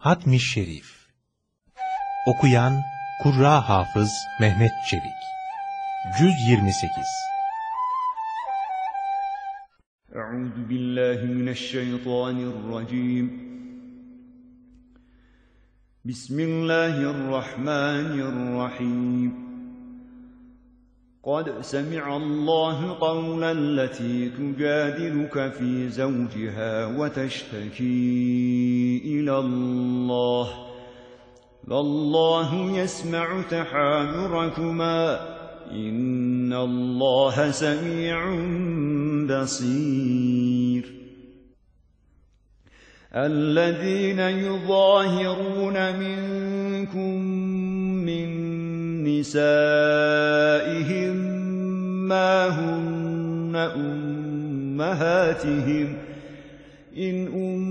Hatmi Şerif Okuyan Kurra Hafız Mehmet Çevik Cüz 28 Euzu billahi mineşşeytanirracim Bismillahirrahmanirrahim قد سمع الله قول التي تجادلك في زوجها وتشتكي إلى الله. والله يسمع تحاوركما إن الله سميع بصير. الذين يظاهرون منكم من نسائهم ما هن أمهاتهم. إن أمهاتهم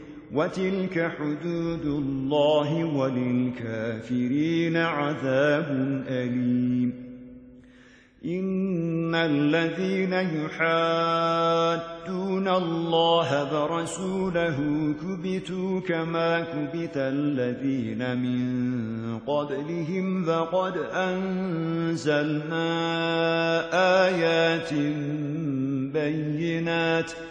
وتلك حدود الله وللكافرين عذاب أليم. إن الذين يحادون الله ورسوله كبتوا كما كبت الذين من قبلهم فقد أنزلنا آيات بينات ۖ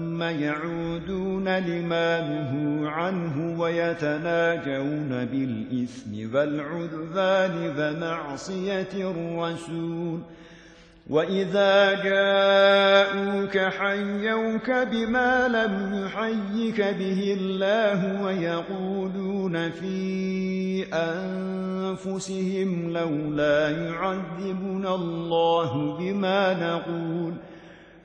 يعودون لما نهوا عنه ويتناجون بالإثم والعذبان ومعصية الرسول. وإذا جاءوك حيوك بما لم يحيك به الله ويقولون في أنفسهم لولا يعذبنا الله بما نقول.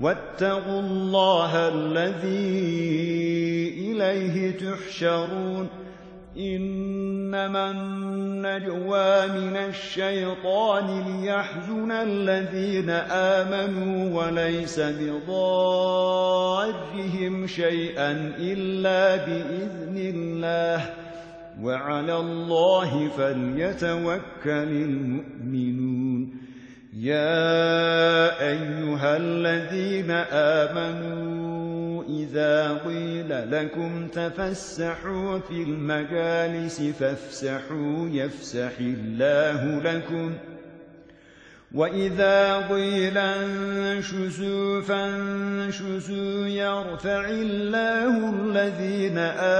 واتقوا الله الذي إليه تحشرون. إنما النجوى من الشيطان ليحزن الذين آمنوا وليس بضارهم شيئا إلا بإذن الله. وعلى الله فليتوكل المؤمنون. يا أيها الذين آمنوا إذا قيل لكم تفسحوا في المجالس فافسحوا يفسح الله لكم. وإذا قيل انشزوا فانشزوا يرفع الله الذين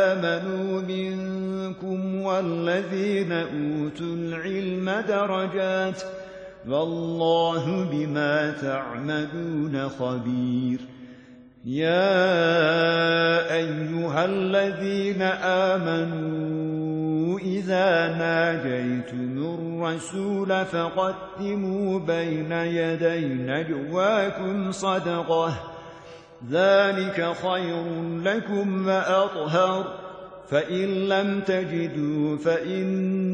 آمنوا منكم والذين أوتوا العلم درجات ۖ والله بما تعملون خبير. يا أيها الذين آمنوا إذا ناجيتم الرسول فقدموا بين يدي نجواكم صدقة. ذلك خير لكم وأطهر. فإن لم تجدوا فإن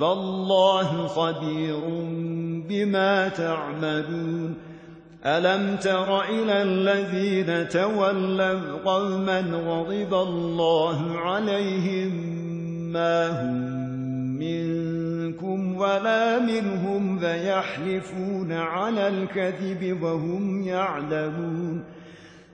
فالله خبير بما تعملون. ألم تر إلى الذين تولوا قوما غضب الله عليهم ما هم منكم ولا منهم فيحلفون على الكذب وهم يعلمون.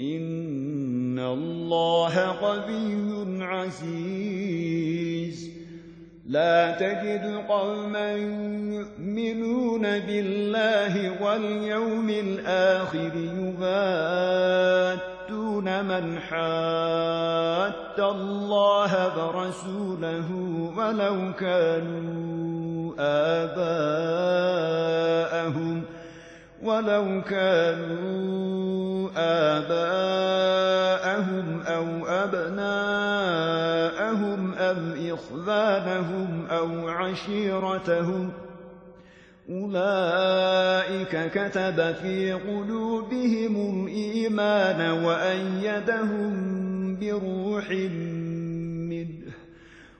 إن الله قوي عزيز. لا تجد قوما يؤمنون بالله واليوم الآخر يباتون من حات الله ورسوله ولو كانوا آباءهم ولو كانوا آباءهم أو أبناءهم أو إخوانهم أو عشيرتهم أولئك كتب في قلوبهم الإيمان وأيدهم بروح منه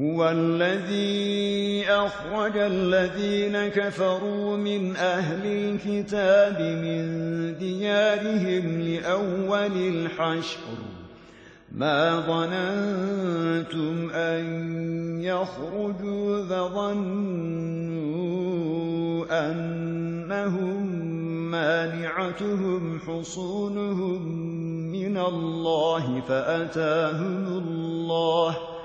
هو الذي أخرج الذين كفروا من أهل الكتاب من ديارهم لأول الحشر. ما ظننتم أن يخرجوا فظنوا أنهم مانعتهم حصونهم من الله فأتاهم الله ۖ.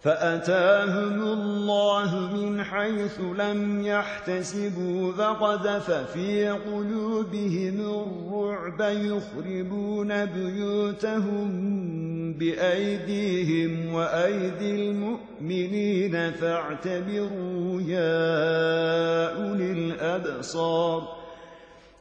فأتاهم الله من حيث لم يحتسبوا فقذف في قلوبهم الرعب يخربون بيوتهم بأيديهم وأيدي المؤمنين فاعتبروا يا أولي الأبصار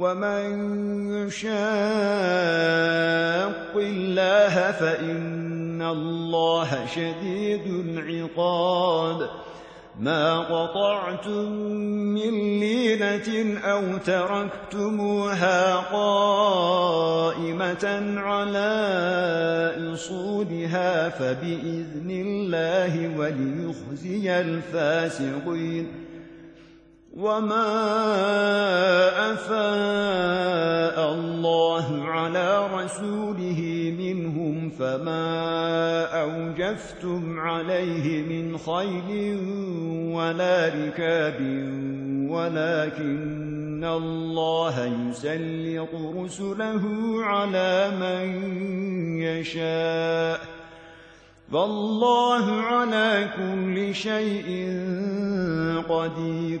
ومن يشاق الله فإن الله شديد العقاب ما قطعتم من لينة أو تركتموها قائمة على إصولها فبإذن الله وليخزي الفاسقين وما أفاء الله على رسوله منهم فما أوجفتم عليه من خيل ولا ركاب ولكن الله يسلط رسله على من يشاء فالله على كل شيء قدير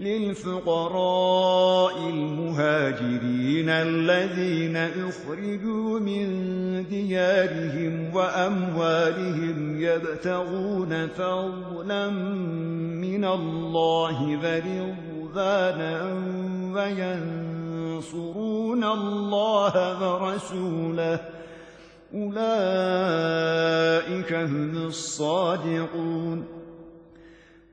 للفقراء المهاجرين الذين أخرجوا من ديارهم وأموالهم يبتغون فضلا من الله فرضانا وينصرون الله ورسوله. أولئك هم الصادقون.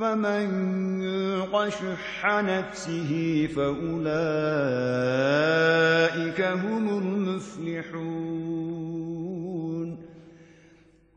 ومن يوق شح نفسه فأولئك هم المفلحون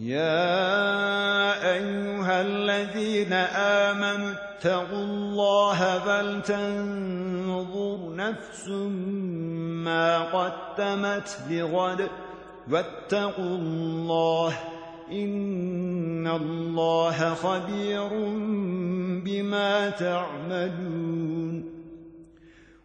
يا أيها الذين آمنوا اتقوا الله فلتنظر نفس ما قدمت لغد واتقوا الله إن الله خبير بما تعملون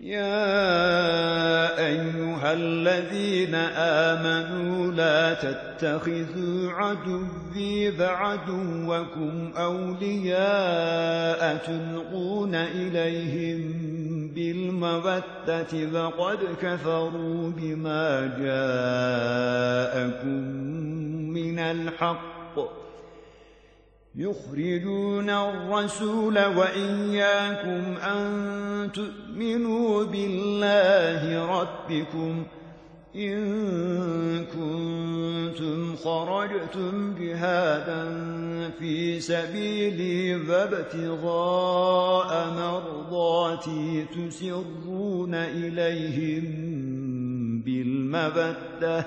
يا أيها الذين آمنوا لا تتخذوا عدوي بعدوكم أولياء تلقون إليهم بالمودة فقد كفروا بما جاءكم من الحق يخرجون الرسول وإياكم أن تؤمنوا بالله ربكم إن كنتم خرجتم جهادا في سبيلي فابتغاء مرضاتي تسرون إليهم بالمبده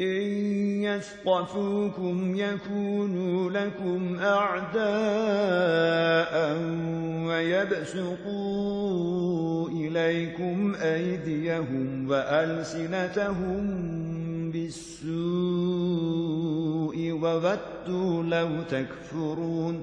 إن يثقفوكم يكونوا لكم أعداء ويبسقوا إليكم أيديهم وألسنتهم بالسوء وودوا لو تكفرون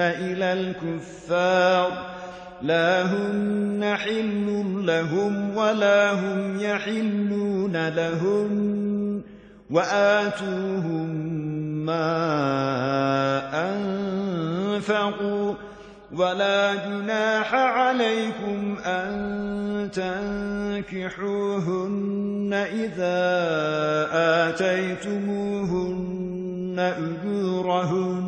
إلى الكفار لا هن حل لهم ولا هم يحلون لهم وآتوهم ما أنفقوا ولا جناح عليكم أن تنكحوهن إذا آتيتموهن أجورهن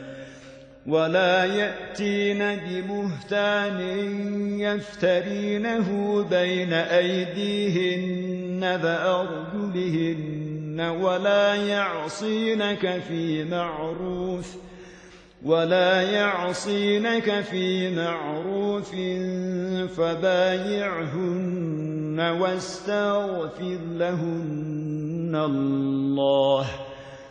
ولا يأتين ببهتان يفترينه بين أيديهن بأرجلهن ولا يعصينك في معروف ولا يعصينك في معروف فبايعهن واستغفر لهن الله ۖ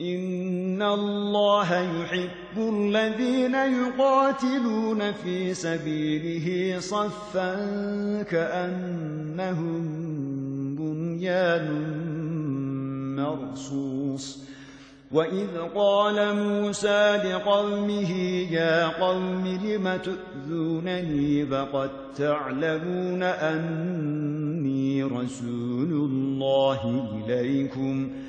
إن الله يحب الذين يقاتلون في سبيله صفا كأنهم بنيان مرصوص وإذ قال موسى لقومه يا قوم لم تؤذونني فقد تعلمون أني رسول الله إليكم ۖ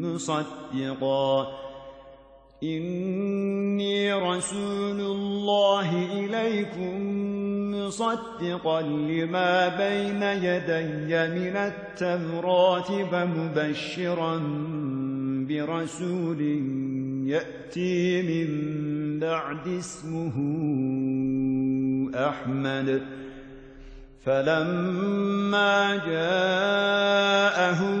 مصدقا. إني رسول الله إليكم مصدقا لما بين يدي من التوراة فمبشرا برسول يأتي من بعد اسمه أحمد. فلما جاءهم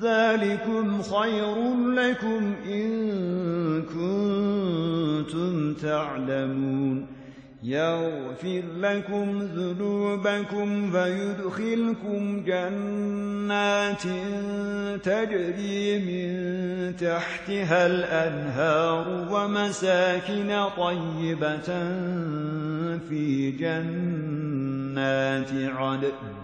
ذلكم خير لكم إن كنتم تعلمون. يغفر لكم ذنوبكم ويدخلكم جنات تجري من تحتها الأنهار ومساكن طيبة في جنات عدن.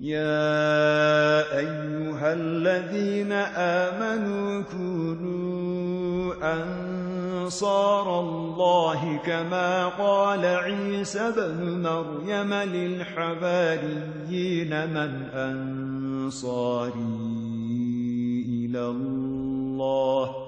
يا أيها الذين آمنوا كونوا أنصار الله كما قال عيسى بن مريم للحباريين من أنصاري إلى الله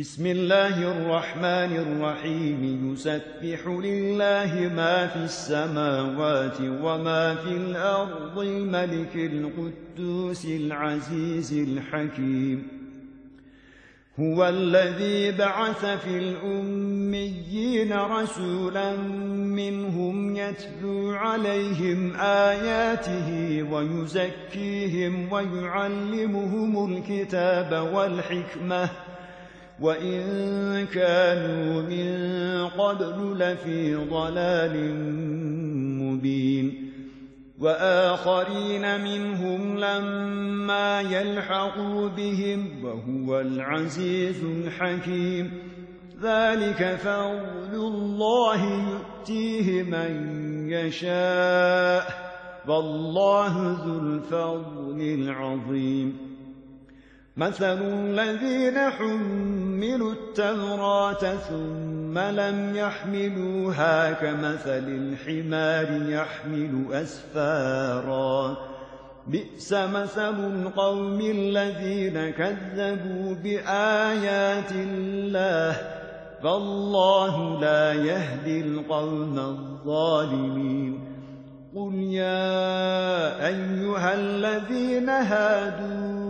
بسم الله الرحمن الرحيم. يسبح لله ما في السماوات وما في الأرض الملك القدوس العزيز الحكيم. هو الذي بعث في الأميين رسولا منهم يتلو عليهم آياته ويزكيهم ويعلمهم الكتاب والحكمة. وإن كانوا من قبل لفي ضلال مبين وآخرين منهم لما يلحقوا بهم وهو العزيز الحكيم ذلك فضل الله يؤتيه من يشاء والله ذو الفضل العظيم مثل الذين حملوا التوراة ثم لم يحملوها كمثل الحمار يحمل أسفارا بئس مثل القوم الذين كذبوا بآيات الله فالله لا يهدي القوم الظالمين قل يا أيها الذين هادوا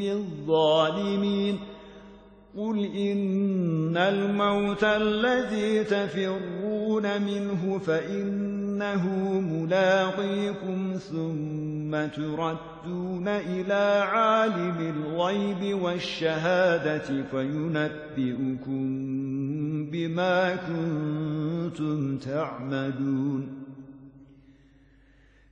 بالظالمين قل إن الموت الذي تفرون منه فإنه ملاقيكم ثم تردون إلى عالم الغيب والشهادة فينبئكم بما كنتم تعملون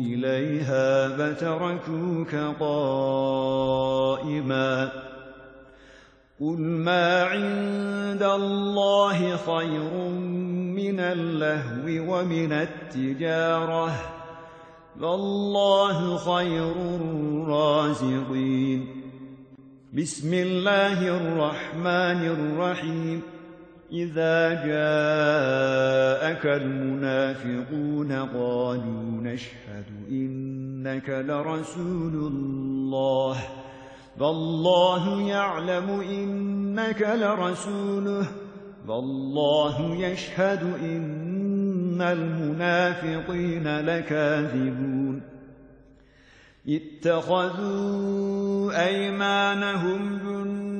إليها فتركوك قائما قل ما عند الله خير من اللهو ومن التجارة فالله خير الرازقين بسم الله الرحمن الرحيم إذا جاءك المنافقون قالوا نشهد إنك لرسول الله فالله يعلم إنك لرسوله فالله يشهد إن المنافقين لكاذبون اتخذوا أيمانهم جنة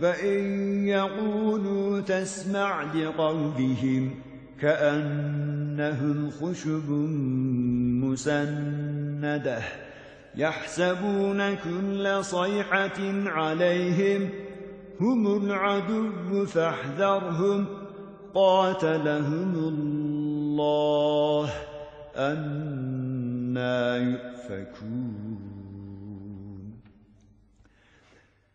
فإن يقولوا تسمع لقولهم كأنهم خشب مسندة يحسبون كل صيحة عليهم هم العدو فاحذرهم قاتلهم الله أنا يؤفكون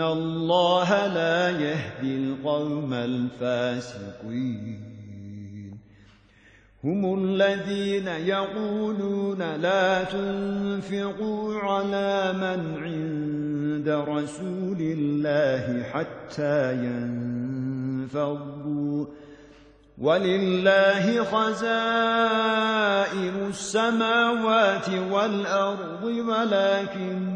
الله لا يهدي القوم الفاسقين هم الذين يقولون لا تنفقوا على من عند رسول الله حتى ينفضوا ولله خزائن السماوات والأرض ولكن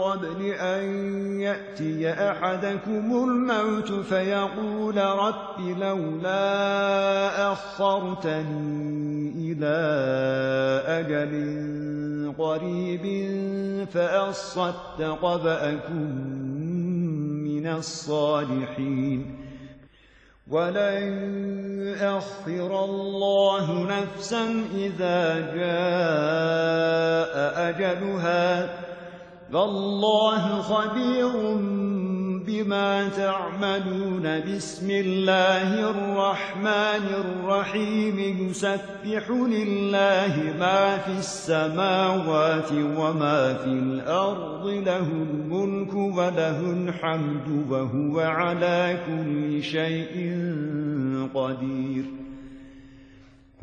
قبل أن يأتي أحدكم الموت فيقول رب لولا أخرتني إلى أجل قريب فأصدق فأكن من الصالحين. ولن يأخر الله نفسا إذا جاء أجلها. فالله خبير بما تعملون. بسم الله الرحمن الرحيم. يسبح لله ما في السماوات وما في الأرض له الملك وله الحمد وهو على كل شيء قدير.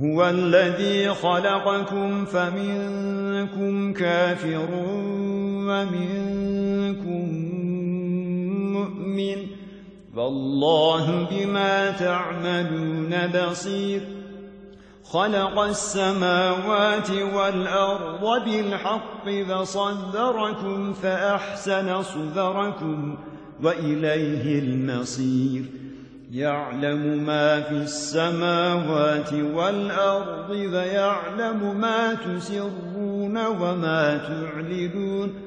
هو الذي خلقكم فمنكم كافر ومنكم مؤمن. فالله بما تعملون بصير. خلق السماوات والأرض بالحق فصدركم فأحسن صدركم وإليه المصير. يعلم ما في السماوات والأرض ويعلم ما تسرون وما تعلنون.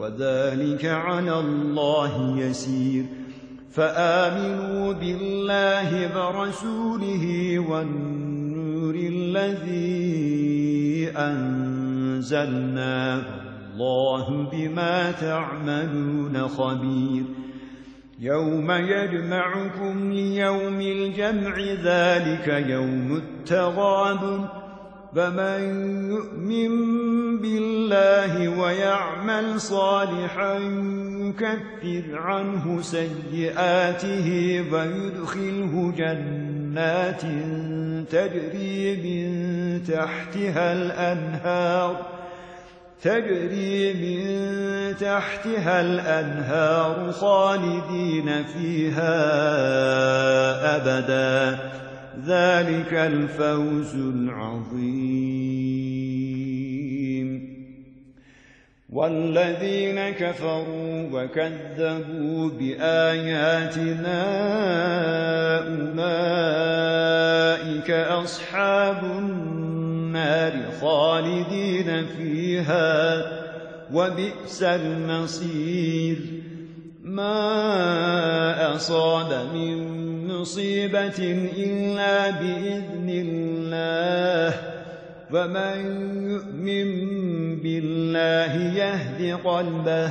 وذلك على الله يسير. فآمنوا بالله ورسوله والنور الذي أنزلنا. الله بما تعملون خبير. يوم يجمعكم ليوم الجمع ذلك يوم التغابن. فمن يؤمن بالله ويعمل صالحا يكفر عنه سيئاته ويدخله جنات تجري من تحتها الأنهار تجري من تحتها الأنهار خالدين فيها أبدا ذلك الفوز العظيم. والذين كفروا وكذبوا بآياتنا أولئك أصحاب النار خالدين فيها وبئس المصير. ما أصاب من مصيبة إلا بإذن الله ومن يؤمن بالله يهد قلبه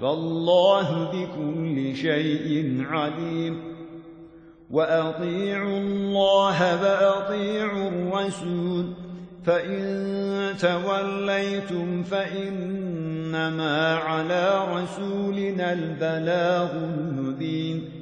فالله بكل شيء عليم وأطيعوا الله وأطيعوا الرسول فإن توليتم فإنما على رسولنا البلاغ المبين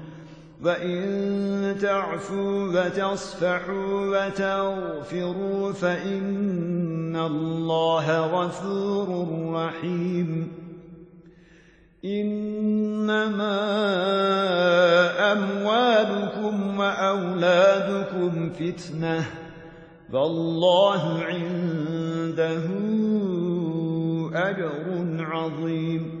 وإن تعفوا وتصفحوا وتغفروا فإن الله غفور رحيم إنما أموالكم وأولادكم فتنة فالله عنده أجر عظيم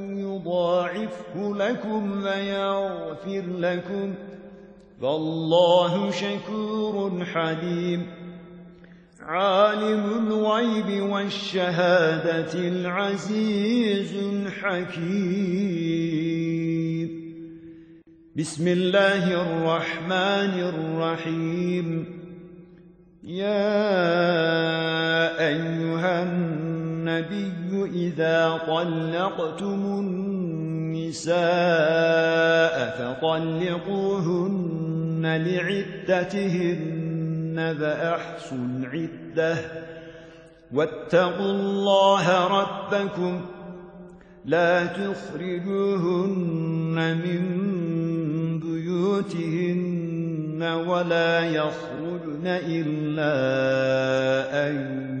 يضاعفه لكم ويغفر لكم. فالله شكور حليم. عالم الغيب والشهادة العزيز الحكيم. بسم الله الرحمن الرحيم. يا أيها النبي إذا طلقتم النساء فطلقوهن لعدتهن فأحسوا العدة واتقوا الله ربكم. لا تخرجوهن من بيوتهن ولا يخرجن إلا أن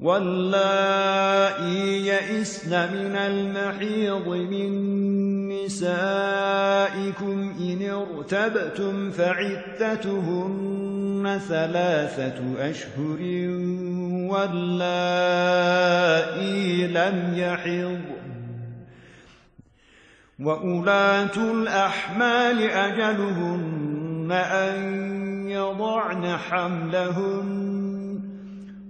واللائي يئسن من المحيض من نسائكم إن ارتبتم فعدتهن ثلاثة أشهر واللائي لم يحض. وأولاة الأحمال أجلهن أن يضعن حملهن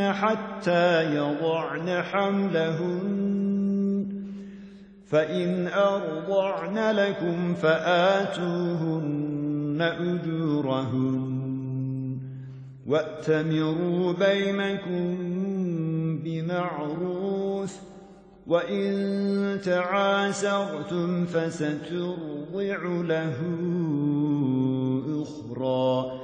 حتى يضعن حملهن. فإن أرضعن لكم فآتوهن أجورهن. وأتمروا بينكم بمعروف. وإن تعاسرتم فسترضع له أخرى.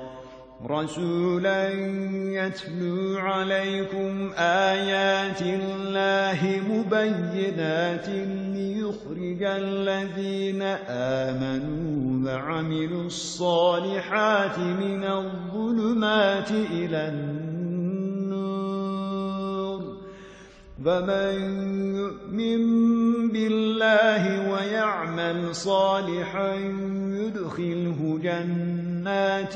رسولا يتلو عليكم آيات الله مبينات ليخرج الذين آمنوا وعملوا الصالحات من الظلمات إلى النور. فمن يؤمن بالله ويعمل صالحا يدخله جنات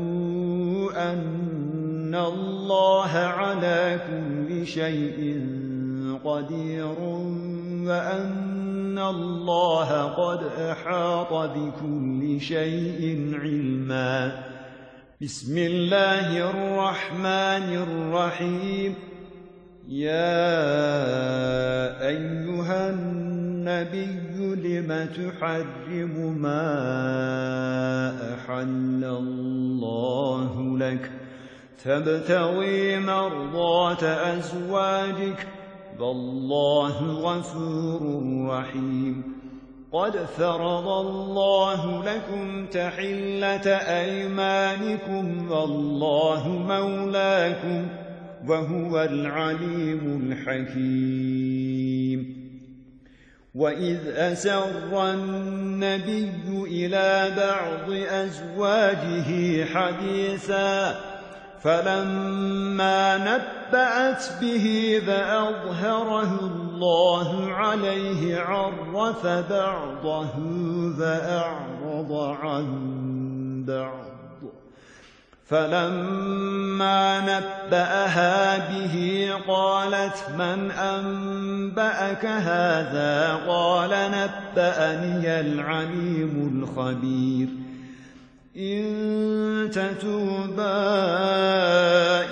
أن الله على كل شيء قدير وأن الله قد أحاط بكل شيء علما. بسم الله الرحمن الرحيم. يا أيها النبي لم تحرم ما أحل الله لك. تبتغي مرضات أزواجك فالله غفور رحيم. قد فرض الله لكم تحلة أيمانكم والله مولاكم وهو العليم الحكيم. وإذ أسر النبي إلى بعض أزواجه حديثا فلما نبأت به فأظهره الله عليه عرف بعضه فأعرض عن بعض فلما نبأها به قالت من أنبأك هذا؟ قال نبأني العليم الخبير. إن تتوبا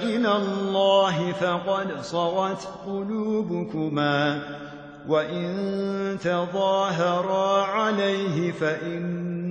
إلى الله فقد صوت قلوبكما وإن تظاهرا عليه فإن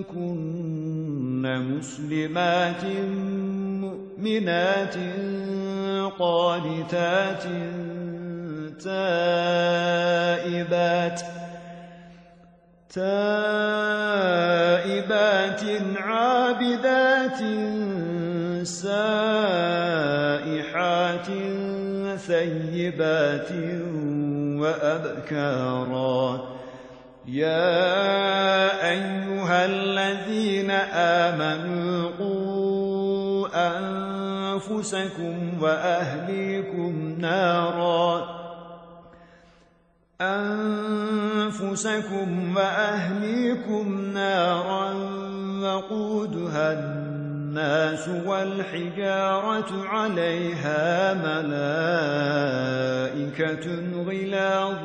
منكن مسلمات مؤمنات قانتات تائبات تائبات عابدات سائحات ثيبات وأبكارا يا أيها الذين آمنوا قوا أنفسكم وأهليكم نارا أنفسكم وأهليكم نارا وقودها الناس والحجارة عليها ملائكة غلاظ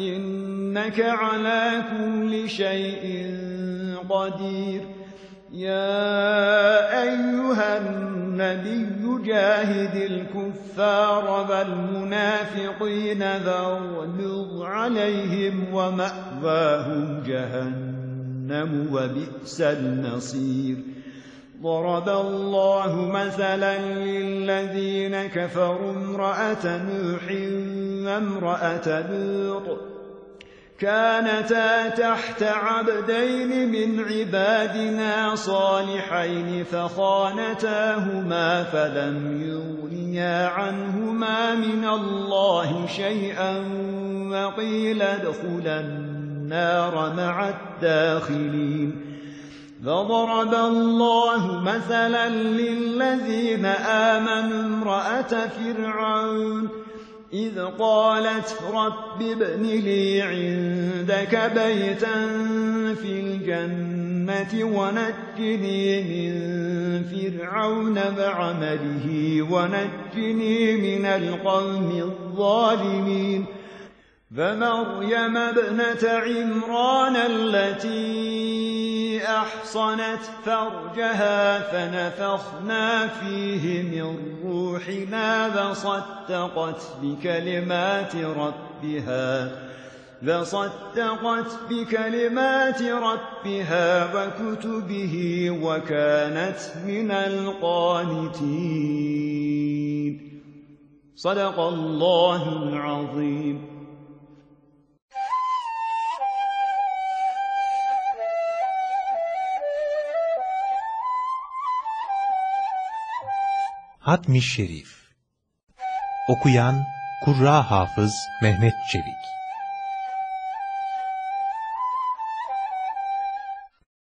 إنك على كل شيء قدير. يا أيها النبي جاهد الكفار والمنافقين ذغلظ عليهم ومأواهم جهنم وبئس النصير ضرب الله مثلا للذين كفروا امرأة نوح وامرأة لوط. كانتا تحت عبدين من عبادنا صالحين فخانتاهما فلم يغنيا عنهما من الله شيئا وقيل ادخلا النار مع الداخلين. فضرب الله مثلا للذين آمنوا امرأة فرعون. إذ قالت رب ابن لي عندك بيتا في الجنة ونجني من فرعون وعمله ونجني من القوم الظالمين. فمريم ابنة عمران التي أحصنت فرجها فنفخنا فيه من روحنا فصدقت بكلمات ربها فصدقت بكلمات ربها وكتبه وكانت من القانتين. صدق الله العظيم. Hatmiş Şerif. Okuyan Kurra Hafız Mehmet Çelik